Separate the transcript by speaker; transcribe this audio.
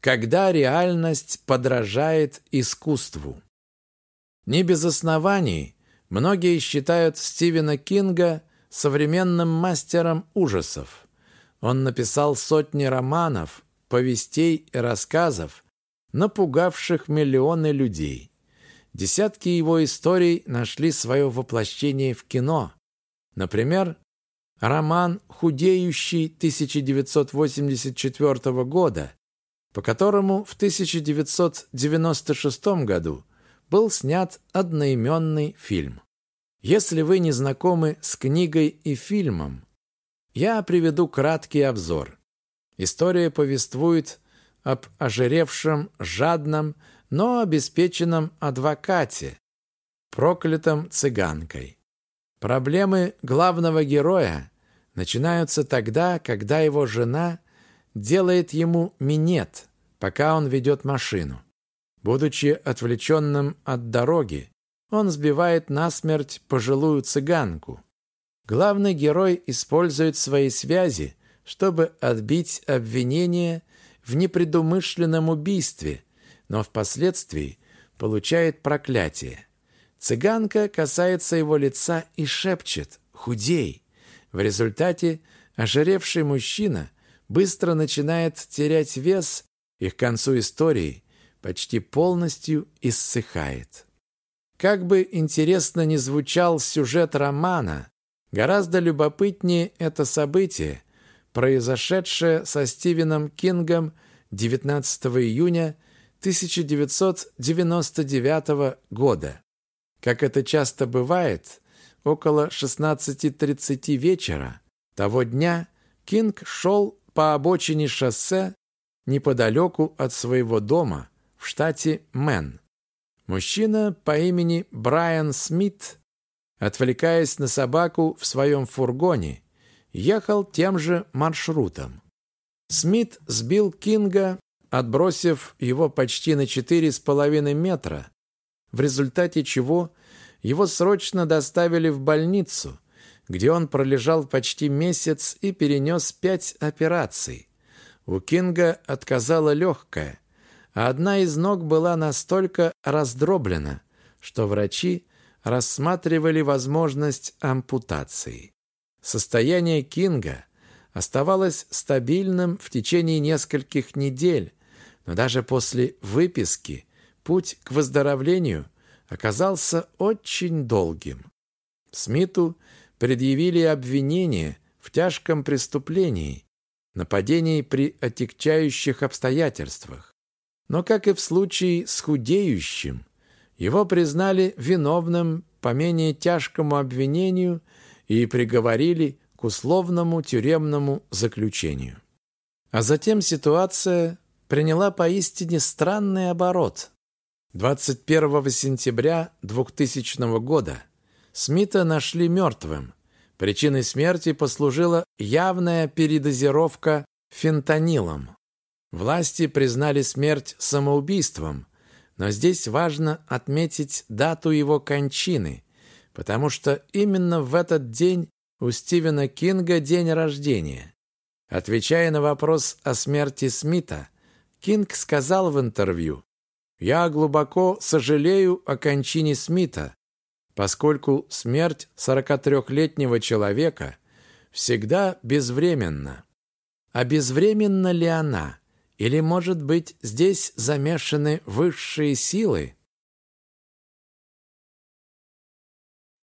Speaker 1: когда реальность подражает искусству. Не без оснований многие считают Стивена Кинга современным мастером ужасов. Он написал сотни романов, повестей и рассказов, напугавших миллионы людей. Десятки его историй нашли свое воплощение в кино. Например, роман «Худеющий» 1984 года, по которому в 1996 году был снят одноименный фильм. Если вы не знакомы с книгой и фильмом, я приведу краткий обзор. История повествует об ожиревшем, жадном, но обеспеченном адвокате, проклятом цыганкой. Проблемы главного героя начинаются тогда, когда его жена делает ему минет, пока он ведет машину. Будучи отвлеченным от дороги, он сбивает насмерть пожилую цыганку. Главный герой использует свои связи, чтобы отбить обвинение в непредумышленном убийстве, но впоследствии получает проклятие. Цыганка касается его лица и шепчет «Худей!». В результате ожиревший мужчина быстро начинает терять вес и к концу истории почти полностью иссыхает. Как бы интересно ни звучал сюжет романа, гораздо любопытнее это событие, произошедшее со Стивеном Кингом 19 июня 1999 года. Как это часто бывает, около 16.30 вечера того дня Кинг шел по обочине шоссе неподалеку от своего дома в штате Мэн. Мужчина по имени Брайан Смит, отвлекаясь на собаку в своем фургоне, ехал тем же маршрутом. Смит сбил Кинга, отбросив его почти на четыре с половиной метра, в результате чего его срочно доставили в больницу, где он пролежал почти месяц и перенес пять операций. У Кинга отказала легкая, а одна из ног была настолько раздроблена, что врачи рассматривали возможность ампутации. Состояние Кинга оставалось стабильным в течение нескольких недель, но даже после выписки путь к выздоровлению оказался очень долгим. Смиту предъявили обвинение в тяжком преступлении, нападении при отягчающих обстоятельствах. Но, как и в случае с худеющим, его признали виновным по менее тяжкому обвинению и приговорили к условному тюремному заключению. А затем ситуация приняла поистине странный оборот. 21 сентября 2000 года Смита нашли мертвым. Причиной смерти послужила явная передозировка фентанилом. Власти признали смерть самоубийством, но здесь важно отметить дату его кончины, потому что именно в этот день у Стивена Кинга день рождения. Отвечая на вопрос о смерти Смита, Кинг сказал в интервью, я глубоко сожалею о кончине Смита, поскольку смерть 43-летнего человека всегда безвременна. А безвременна ли она? Или, может быть, здесь замешаны высшие силы?